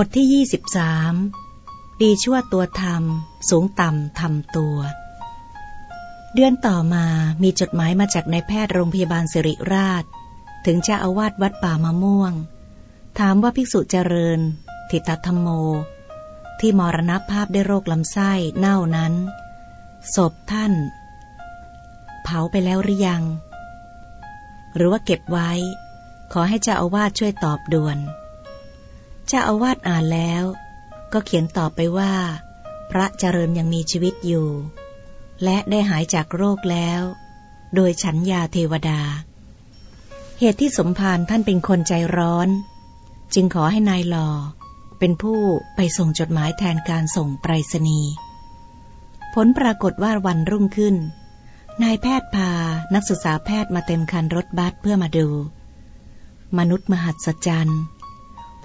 บทที่ 23 ดีชั่วตัวธรรม สูงต่ำทำตัว เดือนต่อมามีจดหมายมาจากนายแพทย์โรงพยาบาลสิริราช ถึงเจ้าอาวาสวัดป่ามะม่วง ถามว่าภิกษุเจริญ ทิตธรรมโม ที่มรณภาพได้โรคลำไส้เน่านั้น ศพท่าน เผาไปแล้วหรือยัง หรือว่าเก็บไว้ ขอให้เจ้าอาวาสช่วยตอบด่วน เจ้าอาวาสอ่านแล้ว ก็เขียนตอบไปว่า พระเจริญยังมีชีวิตอยู่ และได้หายจากโรคแล้ว โดยฉันยาเทวดา เหตุที่สมภารท่านเป็นคนใจร้อน จึงขอให้นายหลอเป็นผู้ไปส่งจดหมายแทนการส่งไปรษณีย์ผลปรากฏว่าวันรุ่งขึ้น นายแพทย์พานักศึกษาแพทย์มาเต็มคันรถบัสเพื่อมาดู มนุษย์มหัศจรรย์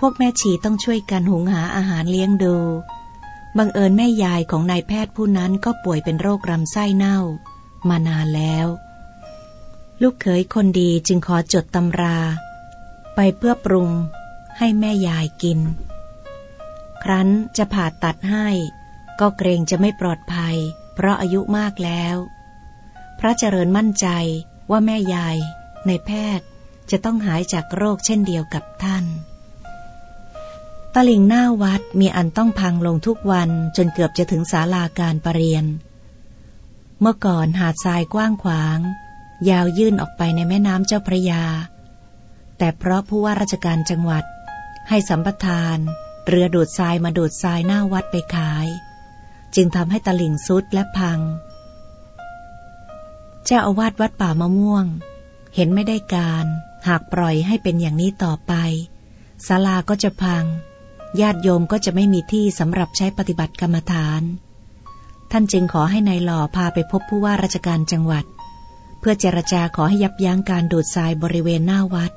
พวกแม่ชีต้องช่วยกันหุงหาอาหารเลี้ยงดู บังเอิญแม่ยายของนายแพทย์ผู้นั้นก็ป่วยเป็นโรคลำไส้เน่า มานานแล้ว ลูกเขยคนดีจึงขอจดตำรา ไปเพื่อปรุงให้แม่ยายกิน ครั้นจะผ่าตัดให้ ก็เกรงจะไม่ปลอดภัย เพราะอายุมากแล้ว พระเจริญมั่นใจว่าแม่ยายในแพทย์จะต้องหายจากโรคเช่นเดียวกับท่าน ตลิ่งหน้าวัดมีอันต้องพังลงทุกวันจนเกือบจะถึงศาลาการประเรียน เมื่อก่อนหาดทรายกว้างขวาง ยาวยื่นออกไปในแม่น้ำเจ้าพระยา แต่เพราะผู้ว่าราชการจังหวัด ให้สัมปทาน เรือดูดทรายมาดูดทรายหน้าวัดไปขาย จึงทำให้ตลิ่งซุดและพัง เจ้าอาวาสวัดป่ามะม่วง เห็นไม่ได้การ หากปล่อยให้เป็นอย่างนี้ต่อไปศาลาก็จะพัง ญาติโยมก็จะไม่มีที่สำหรับใช้ปฏิบัติกรรมฐาน ท่านจึงขอให้ในายหล่อพาไปพบผู้ว่าราชการจังหวัด เพื่อเจรจาขอให้ยับยั้งการดูดทรายบริเวณหน้าวัด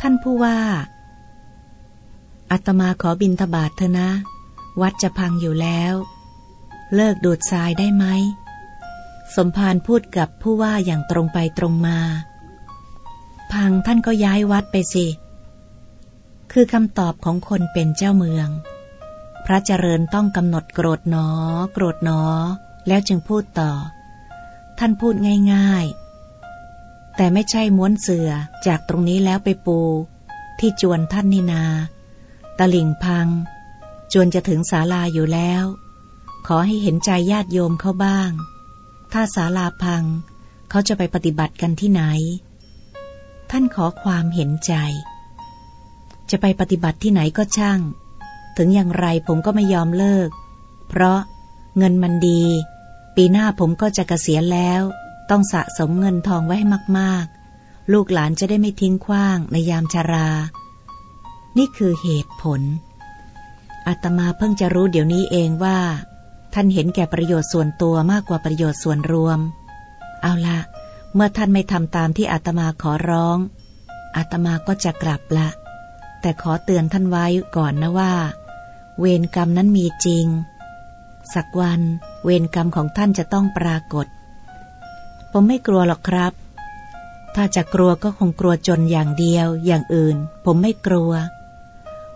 ท่านผู้ว่าอาตมาขอบินทบาทเถอะนะ วัดจะพังอยู่แล้ว เลิกดูดทรายได้ไหม สมภารพูดกับผู้ว่าอย่างตรงไปตรงมา พังท่านก็ย้ายวัดไปสิ คือคำตอบของคนเป็นเจ้าเมือง พระเจริญต้องกำหนดโกรธหนอ โกรธหนอ แล้วจึงพูดต่อ ท่านพูดง่ายๆ แต่ไม่ใช่ม้วนเสือจากตรงนี้แล้วไปปู ที่จวนท่านนินาตะลิ่งพัง จวนจะถึงศาลาอยู่แล้ว ขอให้เห็นใจญาติโยมเขาบ้าง ถ้าศาลาพัง เขาจะไปปฏิบัติกันที่ไหน ท่านขอความเห็นใจ จะไปปฏิบัติที่ไหนก็ช่าง ถึงอย่างไรผมก็ไม่ยอมเลิก เพราะเงินมันดี ปีหน้าผมก็จะกะเกษียณแล้ว ต้องสะสมเงินทองไว้ให้มาก ๆ ลูกหลานจะได้ไม่ทิ้งขว้างในยามชารา นี่คือเหตุผล อาตมาเพิ่งจะรู้เดี๋ยวนี้เองว่า ท่านเห็นแก่ประโยชน์ส่วนตัวมากกว่าประโยชน์ส่วนรวม เอาละเมื่อท่านไม่ทำตามที่อาตมาขอร้องอาตมาก็จะกลับละ แต่ขอเตือนท่านไว้ก่อนนะว่า เวรกรรมนั้นมีจริง สักวันเวรกรรมของท่านจะต้องปรากฏ ผมไม่กลัวหรอกครับ ถ้าจะกลัวก็คงกลัวจนอย่างเดียว อย่างอื่น ผมไม่กลัว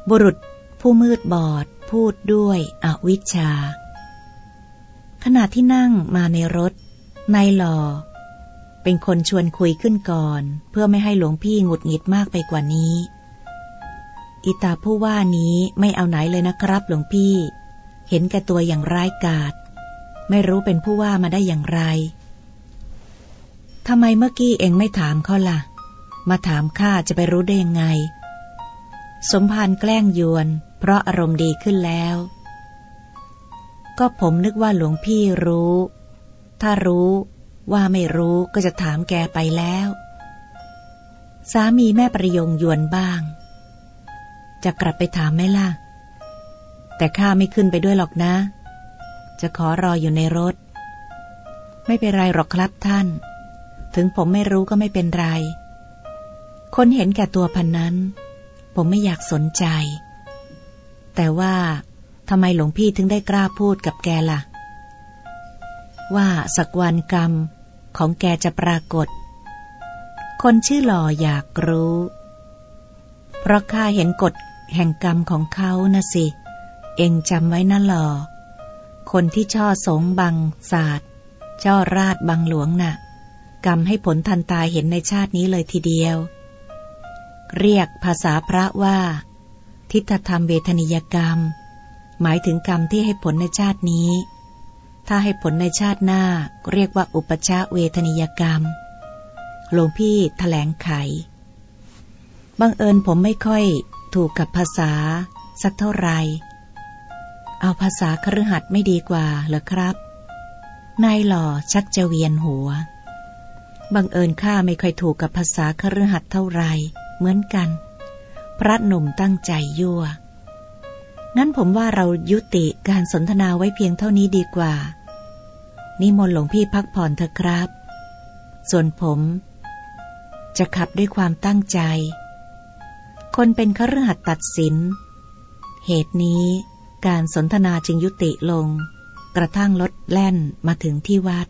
บุรุษผู้มืดบอด พูดด้วยอวิชชา ขณะที่นั่งมาในรถนายหล่อเป็นคนชวนคุยขึ้นก่อน เพื่อไม่ให้หลวงพี่หงุดหงิดมากไปกว่านี้ อิตาผู้ว่านี้ไม่เอาไหนเลยนะครับหลวงพี่ เห็นแก่ตัวอย่างร้ายกาจไม่รู้เป็นผู้ว่ามาได้อย่างไรทำไมเมื่อกี้เองไม่ถามเขาละ่ะ มาถามข้าจะไปรู้ได้ยังไง สมภารแกล้งยวน เพราะอารมณ์ดีขึ้นแล้ว ก็ผมนึกว่าหลวงพี่รู้ ถ้ารู้ว่าไม่รู้ก็จะถามแกไปแล้ว สามีแม่ประยงยวนบ้าง จะกลับไปถามไหมล่ะ แต่ข้าไม่ขึ้นไปด้วยหรอกนะ จะขอรออยู่ในรถ ไม่เป็นไรหรอกครับท่าน ถึงผมไม่รู้ก็ไม่เป็นไร คนเห็นแก่ตัวพันนั้น ผมไม่อยากสนใจ แต่ว่าทำไมหลวงพี่ถึงได้กล้าพูดกับแกละ่ะ ว่าสักวันกรรมของแกจะปรากฏ คนชื่อหล่ออยากรู้ เพราะข้าเห็นกฎแห่งกรรมของเขานะสิ เองจำไว้นะหลอ คนที่ช่อสงบังศาสตร์ช่อราดบังหลวงนะ่ะ กรรมให้ผลทันตาเห็นในชาตินี้เลยทีเดียว เรียกภาษาพระว่า ทิฏฐธรรมเวทนิยกรรม หมายถึงกรรมที่ให้ผลในชาตินี้ ถ้าให้ผลในชาติหน้าเรียกว่าอุปชาเวทนิยกรรม หลวงพี่ถแถลงไข บังเอิญผมไม่ค่อยถูกกับภาษา สักเท่าไหร่เอาภาษาคฤหัสไม่ดีกว่าเหรอครับ นายหล่อชักจะเวียนหัว บังเอิญข้าไม่ค่อยถูกกับภาษาคฤหัสเท่าไร เหมือนกัน พระหนุ่มตั้งใจยั่ว งั้นผมว่าเรายุติการสนทนาไว้เพียงเท่านี้ดีกว่า นิมนต์หลวงพี่พักผ่อนเถอะครับ ส่วนผม จะขับด้วยความตั้งใจ คนเป็นคฤหัสตัดสิน เหตุนี้การสนทนาจึงยุติลง กระทั่งรถแล่นมาถึงที่วัด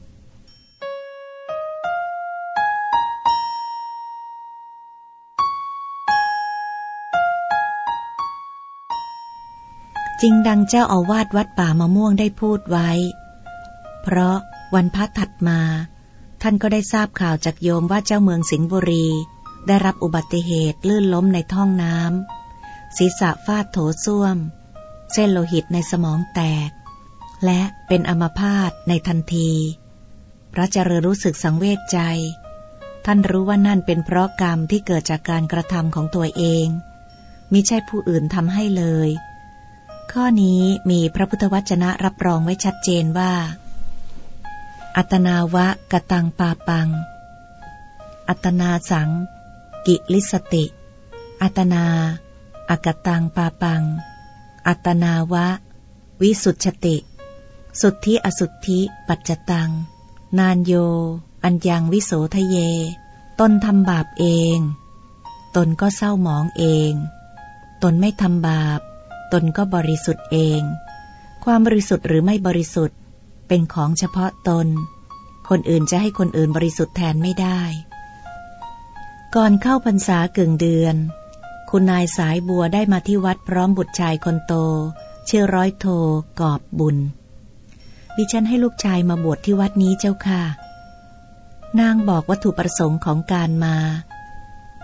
จริงดังเจ้าอาวาสวัดป่ามะม่วงได้พูดไว้ เพราะวันพัดถัดมา ท่านก็ได้ทราบข่าวจากโยมว่าเจ้าเมืองสิงห์บุรี ได้รับอุบัติเหตุลื่นล้มในท้องน้ำศีรษะฟาดโถส้วม เส้นโลหิตในสมองแตก และเป็นอัมพาตในทันที พระเจริญรู้สึกสังเวชใจ ท่านรู้ว่านั่นเป็นเพราะกรรมที่เกิดจากการกระทำของตัวเองมิใช่ผู้อื่นทำให้เลย ข้อนี้มีพระพุทธวจนะรับรองไว้ชัดเจนว่า อัตนาวะกตังปาปัง อัตนาสัง กิลิสสติ อัตตนา อกตังปาปัง อัตตนาวะ วิสุชฌติ สุทธิอสุทธิปัจจัตตัง นาญโญ อัญญังวิโสธะเย ตนทำบาปเอง ตนก็เศร้าหมองเอง ตนไม่ทำบาป ตนก็บริสุทธิ์เอง ความบริสุทธิ์หรือไม่บริสุทธิ์ เป็นของเฉพาะตน คนอื่นจะให้คนอื่นบริสุทธิ์แทนไม่ได้ ก่อนเข้าพรรษากึ่งเดือน คุณนายสายบัวได้มาที่วัดพร้อมบุตรชายคนโต ชื่อร้อยโทกอบบุญ ดิฉันให้ลูกชายมาบวชที่วัดนี้เจ้าค่ะ นางบอกวัตถุประสงค์ของการมา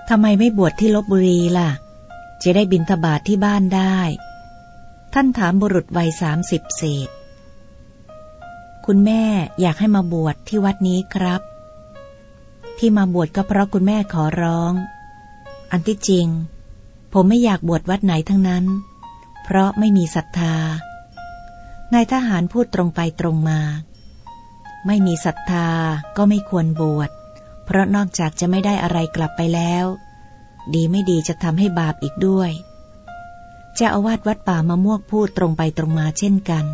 ทำไมไม่บวชที่ลบบุรีล่ะ จะได้บินทบาทที่บ้านได้ ท่านถามบุรุษวัยสามสิบเศษ คุณแม่อยากให้มาบวชที่วัดนี้ครับ ที่มาบวชก็เพราะคุณแม่ขอร้อง อันที่จริง ผมไม่อยากบวชวัดไหนทั้งนั้น เพราะไม่มีศรัทธานายทหารพูดตรงไปตรงมา ไม่มีศรัทธาก็ไม่ควรบวช เพราะนอกจากจะไม่ได้อะไรกลับไปแล้ว ดีไม่ดีจะทำให้บาปอีกด้วยเจ้าอาวาสวัดป่ามะม่วงพูดตรงไปตรงมาเช่นกัน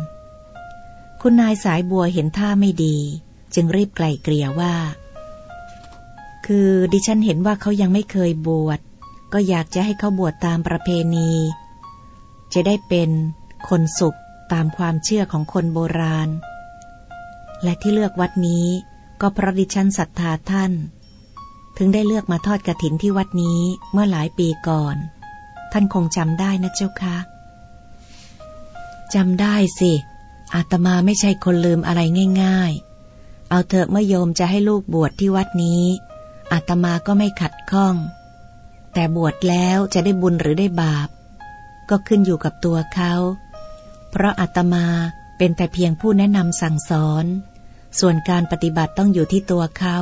คุณนายสายบัวเห็นท่าไม่ดี จึงรีบไกล่เกลี่ยว่า คือดิฉันเห็นว่าเขายังไม่เคยบวช ก็อยากจะให้เขาบวชตามประเพณี จะได้เป็นคนสุขตามความเชื่อของคนโบราณ และที่เลือกวัดนี้ก็เพราะดิฉันศรัทธาท่าน ถึงได้เลือกมาทอดกระถินที่วัดนี้เมื่อหลายปีก่อน ท่านคงจำได้นะเจ้าคะจำได้สิอาตมาไม่ใช่คนลืมอะไรง่าย ๆ เอาเถอะเมื่อโยมจะให้ลูกบวชที่วัดนี้ อาตมาก็ไม่ขัดข้อง แต่บวชแล้วจะได้บุญหรือได้บาป ก็ขึ้นอยู่กับตัวเขา เพราะอาตมาเป็นแต่เพียงผู้แนะนำสั่งสอน ส่วนการปฏิบัติต้องอยู่ที่ตัวเขา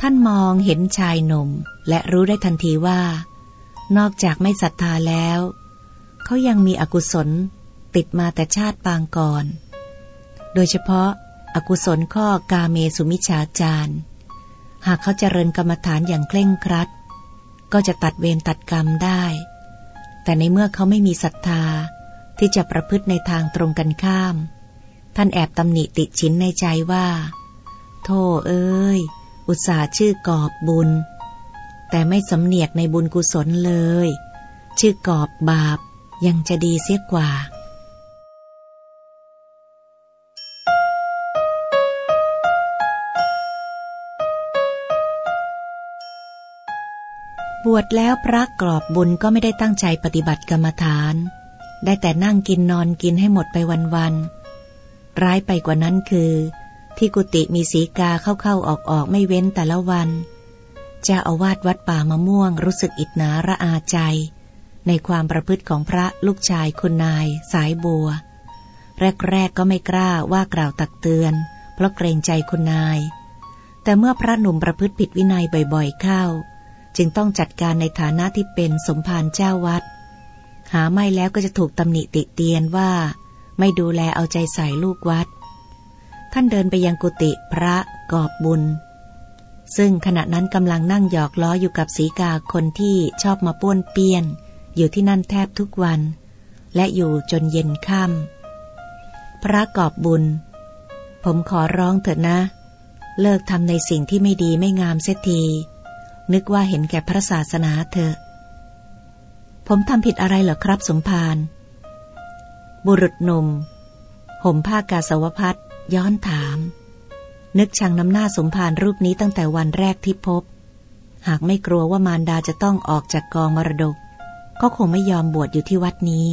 ท่านมองเห็นชายหนุ่ม และรู้ได้ทันทีว่า นอกจากไม่ศรัทธาแล้ว เขายังมีอกุศลติดมาแต่ชาติปางก่อน โดยเฉพาะอากุศลข้อกาเมสุมิชาจาร หากเขาเจริญกรรมฐานอย่างเคร่งครัด ก็จะตัดเวรตัดกรรมได้ แต่ในเมื่อเขาไม่มีศรัทธาที่จะประพฤติในทางตรงกันข้าม ท่านแอบตำหนิติชินในใจว่า โธ่เอ้ย อุตส่าห์ชื่อกอบบุญ แต่ไม่สำเนียกในบุญกุศลเลย ชื่อกอบบาปยังจะดีเสียกว่า บวชแล้วพระกรอบบุญก็ไม่ได้ตั้งใจปฏิบัติกรรมฐาน ได้แต่นั่งกินนอนกินให้หมดไปวันๆ ร้ายไปกว่านั้นคือ ที่กุฏิมีสีกาเข้าๆออกๆไม่เว้นแต่ละวัน เจ้าอาวาสวัดป่ามะม่วงรู้สึกอิจนาระอาใจ ในความประพฤติของพระลูกชายคุณนาย สายบัว แรกๆก็ไม่กล้าว่ากล่าวตักเตือน เพราะเกรงใจคุณนาย แต่เมื่อพระหนุ่มประพฤติผิดวินัยบ่อยๆเข้า จึงต้องจัดการในฐานะที่เป็นสมภารเจ้าวัด หาไม่แล้วก็จะถูกตำหนิติเตียนว่า ไม่ดูแลเอาใจใส่ลูกวัด ท่านเดินไปยังกุฏิพระกอบบุญ ซึ่งขณะนั้นกำลังนั่งหยอกล้ออยู่กับสีกาคนที่ชอบมาป้วนเปี้ยน อยู่ที่นั่นแทบทุกวัน และอยู่จนเย็นค่ำพระกอบบุญ ผมขอร้องเถิดนะ เลิกทำในสิ่งที่ไม่ดีไม่งามเสียที นึกว่าเห็นแก่พระศาสนาเถอะ ผมทำผิดอะไรเหรอครับสมภารบุรุษหนุ่มห่มผ้ากาสาวพัดย้อนถาม นึกชังน้ำหน้าสมภารรูปนี้ตั้งแต่วันแรกที่พบ หากไม่กลัวว่ามารดาจะต้องออกจากกองมรดก ก็คงไม่ยอมบวชอยู่ที่วัดนี้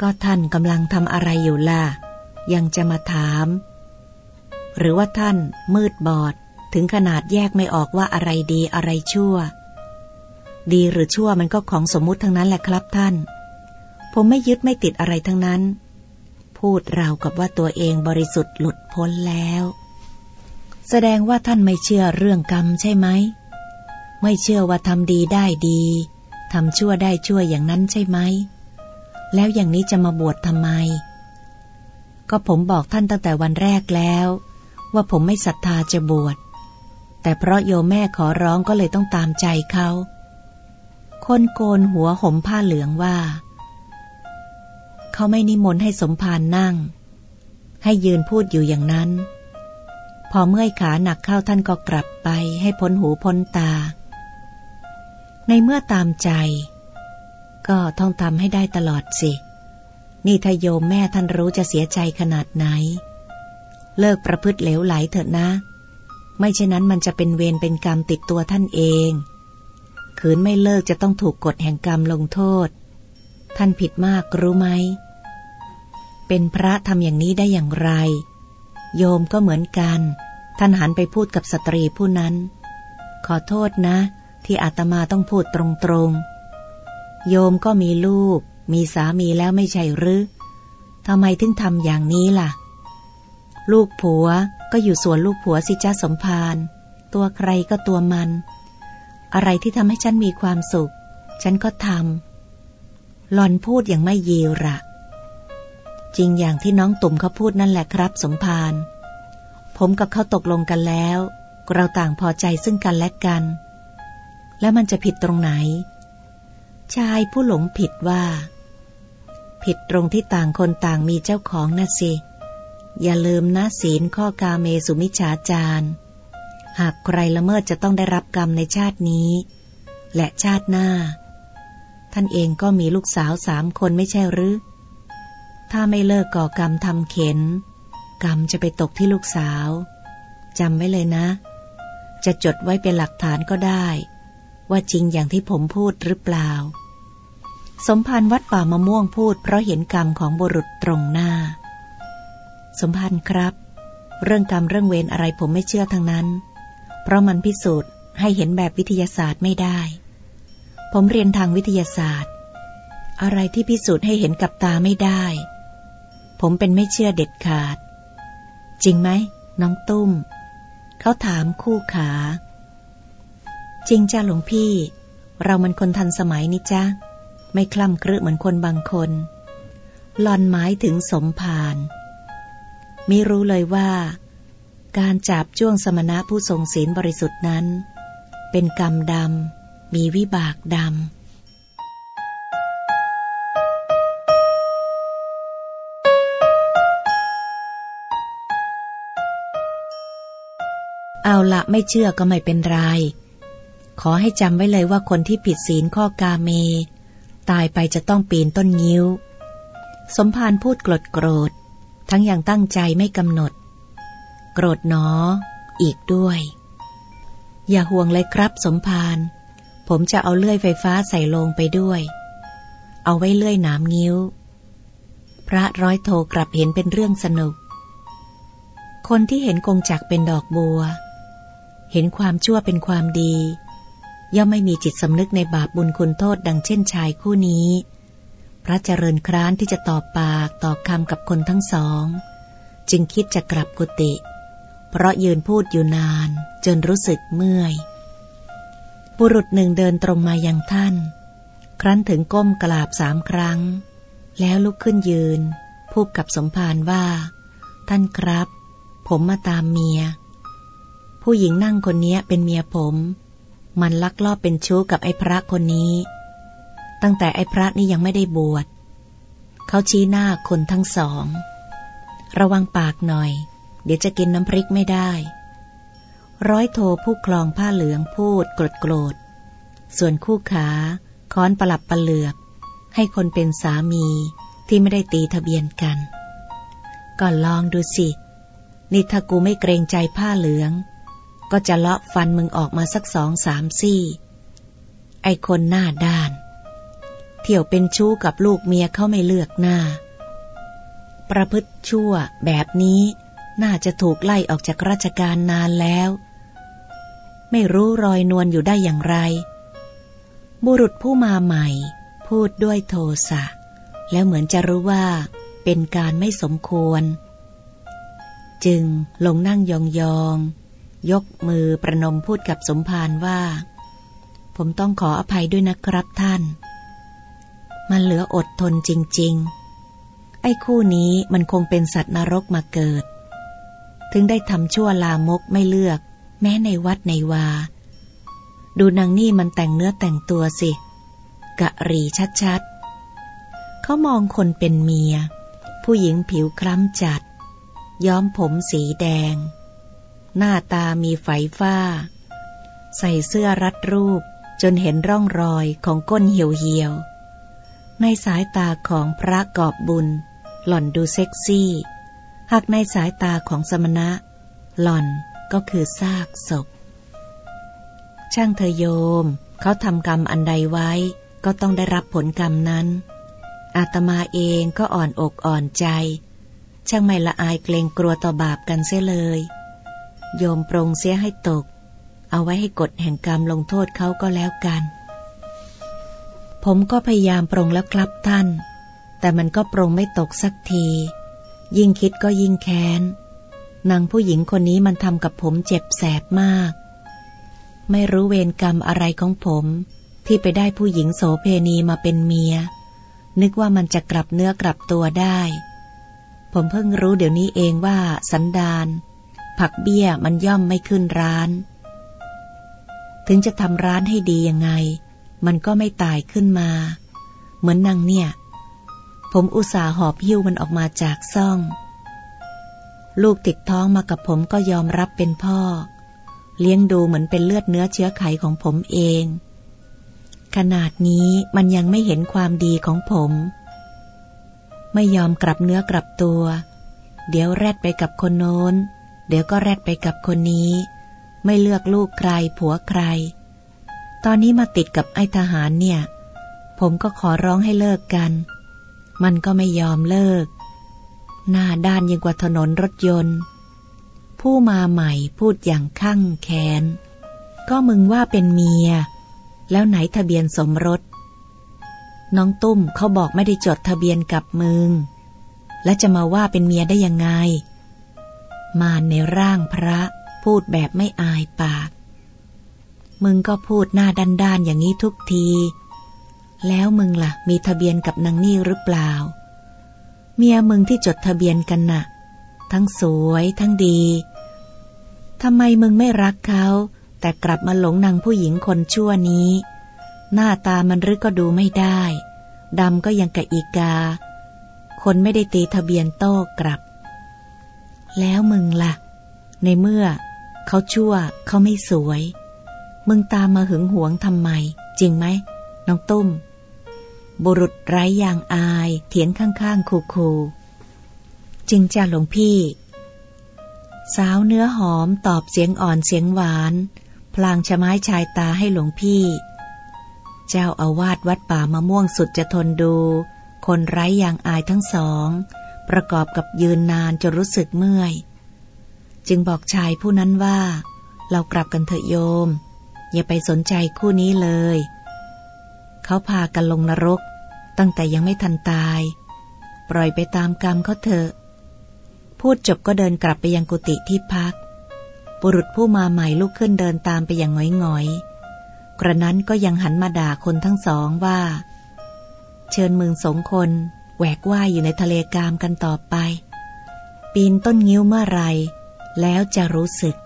ก็ท่านกำลังทำอะไรอยู่ล่ะ ยังจะมาถาม หรือว่าท่านมืดบอด ถึงขนาดแยกไม่ออกว่าอะไรดีอะไรชั่ว ดีหรือชั่วมันก็ของสมมุติทั้งนั้นแหละครับท่าน ผมไม่ยึดไม่ติดอะไรทั้งนั้น พูดราวกับว่าตัวเองบริสุทธิ์หลุดพ้นแล้ว แสดงว่าท่านไม่เชื่อเรื่องกรรมใช่ไหม ไม่เชื่อว่าทำดีได้ดีทำชั่วได้ชั่วอย่างนั้นใช่ไหม แล้วอย่างนี้จะมาบวชทำไม ก็ผมบอกท่านตั้งแต่วันแรกแล้ว ว่าผมไม่ศรัทธาจะบวช แต่เพราะโยมแม่ขอร้องก็เลยต้องตามใจเขา คนโกนหัวห่มผ้าเหลืองว่า เขาไม่นิมนต์ให้สมภารนั่ง ให้ยืนพูดอยู่อย่างนั้น พอเมื่อยขาหนักเข้าท่านก็กลับไปให้พ้นหูพ้นตา ในเมื่อตามใจ ก็ต้องทำให้ได้ตลอดสิ นี่ทโยมแม่ท่านรู้จะเสียใจขนาดไหน เลิกประพฤติเหลวไหลเถอะนะ ไม่เช่นนั้นมันจะเป็นเวรเป็นกรรมติดตัวท่านเอง ขืนไม่เลิกจะต้องถูกกฎแห่งกรรมลงโทษ ท่านผิดมากรู้ไหม เป็นพระทำอย่างนี้ได้อย่างไร โยมก็เหมือนกัน ท่านหันไปพูดกับสตรีผู้นั้น ขอโทษนะ ที่อาตมาต้องพูดตรงๆ โยมก็มีลูก มีสามีแล้วไม่ใช่หรือทำไมถึงทำอย่างนี้ล่ะ ลูกผัว ก็อยู่ส่วนลูกผัวสิจ้าสมภารตัวใครก็ตัวมัน อะไรที่ทำให้ฉันมีความสุข ฉันก็ทำหลอนพูดอย่างไม่เยระจริงอย่างที่น้องตุ่มเขาพูดนั่นแหละครับ สมภารผมกับเขาตกลงกันแล้ว เราต่างพอใจซึ่งกันและกัน แล้วมันจะผิดตรงไหน ชายผู้หลงผิดว่า ผิดตรงที่ต่างคนต่างมีเจ้าของนะสิ อย่าลืมนะศีลข้อกาเมสุมิชาจารหากใครละเมิดจะต้องได้รับกรรมในชาตินี้ และชาติหน้า ท่านเองก็มีลูกสาวสามคนไม่ใช่หรือ ถ้าไม่เลิกก่อกรรมทำเข็น กรรมจะไปตกที่ลูกสาวจำไว้เลยนะ จะจดไว้เป็นหลักฐานก็ได้ ว่าจริงอย่างที่ผมพูดหรือเปล่า สมภารวัดป่ามะม่วงพูดเพราะเห็นกรรมของบุรุษตรงหน้า สมภารครับ เรื่องกรรมเรื่องเวรอะไรผมไม่เชื่อทั้งนั้น เพราะมันพิสูจน์ให้เห็นแบบวิทยาศาสตร์ไม่ได้ ผมเรียนทางวิทยาศาสตร์ อะไรที่พิสูจน์ให้เห็นกับตาไม่ได้ ผมเป็นไม่เชื่อเด็ดขาด จริงไหมน้องตุ้ม เขาถามคู่ขา จริงจ้าหลวงพี่ เรามันคนทันสมัยนี่จ้าไม่คล่ำครึเหมือนคนบางคนหลอนหมายถึงสมภาร มิรู้เลยว่า การจับจ้วงสมณะผู้ทรงศีลบริสุทธิ์นั้น เป็นกรรมดำ มีวิบากดำเอาละไม่เชื่อก็ไม่เป็นไร ขอให้จำไว้เลยว่าคนที่ผิดศีลข้อกาเม ตายไปจะต้องปีนต้นงิ้ว สมภารพูดกรธโกรธ ทั้งอย่างตั้งใจไม่กำหนด โกรธหนอ อีกด้วย อย่าห่วงเลยครับสมภารผผมจะเอาเลื่อยไฟฟ้าใส่ลงไปด้วย เอาไว้เลื่อยหนามงิ้ว พระร้อยโทกลับเห็นเป็นเรื่องสนุก คนที่เห็นกงจักเป็นดอกบัว เห็นความชั่วเป็นความดี ย่อมไม่มีจิตสำนึกในบาปบุญคุณโทษดังเช่นชายคู่นี้ พระเจริญคร้านที่จะตอบปากตอบคำกับคนทั้งสอง จึงคิดจะกลับกุฏิเพราะยืนพูดอยู่นานจนรู้สึกเมื่อย บุรุษหนึ่งเดินตรงมายังท่าน ครั้นถึงก้มกราบสามครั้ง แล้วลุกขึ้นยืน พูดกับสมภารว่า ท่านครับ ผมมาตามเมีย ผู้หญิงนั่งคนนี้เป็นเมียผม มันลักลอบเป็นชู้กับไอ้พระคนนี้ ตั้งแต่ไอ้พระนี่ยังไม่ได้บวชเขาชี้หน้าคนทั้งสอง ระวังปากหน่อย เดี๋ยวจะกินน้ำพริกไม่ได้ ร้อยโทผู้คลองผ้าเหลืองพูดโกรธโกรธ ส่วนคู่ขาค้อนประลับประเหลือก ให้คนเป็นสามีที่ไม่ได้ตีทะเบียนกันก่อนลองดูสิ นี่ถ้ากูไม่เกรงใจผ้าเหลือง ก็จะเลาะฟันมึงออกมาสักสองสามซี่ ไอคนหน้าด้าน เที่ยวเป็นชู้กับลูกเมียเขาไม่เลือกหน้า ประพฤติชั่วแบบนี้น่าจะถูกไล่ออกจากราชการนานแล้ว ไม่รู้รอยนวลอยู่ได้อย่างไร บุรุษผู้มาใหม่ พูดด้วยโทสะ แล้วเหมือนจะรู้ว่าเป็นการไม่สมควร จึงลงนั่งยองยองยกมือประนมพูดกับสมภารว่า ผมต้องขออภัยด้วยนะครับท่าน มันเหลืออดทนจริง ๆ ไอ้คู่นี้มันคงเป็นสัตว์นรกมาเกิด ถึงได้ทำชั่วลามกไม่เลือก แม้ในวัดในวา ดูนางนี่มันแต่งเนื้อแต่งตัวสิ กะรีชัดๆ เขามองคนเป็นเมีย ผู้หญิงผิวคล้ำจัด ย้อมผมสีแดง หน้าตามีไฝฟ้า ใส่เสื้อรัดรูปจนเห็นร่องรอยของก้นเหี่ยวเหี่ยว ในสายตาของพระกอบบุญ หล่อนดูเซ็กซี่ หากในสายตาของสมณะ หล่อนก็คือซากศพ ช่างเธอโยม เขาทำกรรมอันใดไว้ ก็ต้องได้รับผลกรรมนั้น อาตมาเองก็อ่อนอกอ่อนใจ ช่างไม่ละอายเกรงกลัวต่อบาปกันเสียเลย โยมปรงเสียให้ตก เอาไว้ให้กฎแห่งกรรมลงโทษเขาก็แล้วกัน ผมก็พยายามปรงแล้วครับท่าน แต่มันก็ปรงไม่ตกสักที ยิ่งคิดก็ยิ่งแค้น นางผู้หญิงคนนี้มันทำกับผมเจ็บแสบมาก ไม่รู้เวรกรรมอะไรของผม ที่ไปได้ผู้หญิงโสเพณีมาเป็นเมีย นึกว่ามันจะกลับเนื้อกลับตัวได้ ผมเพิ่งรู้เดี๋ยวนี้เองว่าสันดานผักเบี้ยมันย่อมไม่ขึ้นร้าน ถึงจะทำร้านให้ดียังไง มันก็ไม่ตายขึ้นมา เหมือนนางเนี่ย ผมอุตส่าห์หอบหิ้วมันออกมาจากซ่อง ลูกติดท้องมากับผมก็ยอมรับเป็นพ่อ เลี้ยงดูเหมือนเป็นเลือดเนื้อเชื้อไขของผมเอง ขนาดนี้มันยังไม่เห็นความดีของผม ไม่ยอมกลับเนื้อกลับตัว เดี๋ยวแรดไปกับคนโน้น เดี๋ยวก็แรดไปกับคนนี้ ไม่เลือกลูกใครผัวใคร ตอนนี้มาติดกับไอทหารเนี่ย ผมก็ขอร้องให้เลิกกัน มันก็ไม่ยอมเลิก หน้าด้านยิ่งกว่าถนนรถยนต์ ผู้มาใหม่พูดอย่างข้างแขนก็มึงว่าเป็นเมีย แล้วไหนทะเบียนสมรส น้องตุ้มเขาบอกไม่ได้จดทะเบียนกับมึง และจะมาว่าเป็นเมียได้ยังไง มาในร่างพระพูดแบบไม่อายปาก มึงก็พูดหน้าด้านๆอย่างนี้ทุกที แล้วมึงละ่ะ มีทะเบียนกับนางนี่หรือเปล่า เมียมึงที่จดทะเบียนกันนะ่ะ ทั้งสวยทั้งดีทำไมมึงไม่รักเขา แต่กลับมาหลงนางผู้หญิงคนชั่วนี้ หน้าตามันรึก็ดูไม่ได้ดำก็ยังกะอีกา คนไม่ได้ตีทะเบียนโต้กลับ แล้วมึงละ่ะ ในเมื่อ เขาชั่วเขาไม่สวย มึงตามมาหึงหวงทำไม จริงไหม น้องตุ้ม บุรุษไร้ยางอาย เถียงข้างๆคูคูจริงจ้าหลวงพี่ สาวเนื้อหอมตอบเสียงอ่อนเสียงหวาน พลางชะไม้ชายตาให้หลวงพี่ เจ้าอาวาสวัดป่ามะม่วงสุดจะทนดู คนไร้ยางอายทั้งสอง ประกอบกับยืนนานจนรู้สึกเมื่อย จึงบอกชายผู้นั้นว่า เรากลับกันเถอะโยม อย่าไปสนใจคู่นี้เลย เขาพากันลงนรก ตั้งแต่ยังไม่ทันตาย ปล่อยไปตามกรรมเขาเถอะ พูดจบก็เดินกลับไปยังกุฏิที่พัก บุรุษผู้มาใหม่ลุกขึ้นเดินตามไปอย่างหงอยๆ กระนั้นก็ยังหันมาด่าคนทั้งสองว่า เชิญมึงสองคนแหวกว่ายอยู่ในทะเลกามกันต่อไป ปีนต้นงิ้วเมื่อไรแล้วจะรู้สึก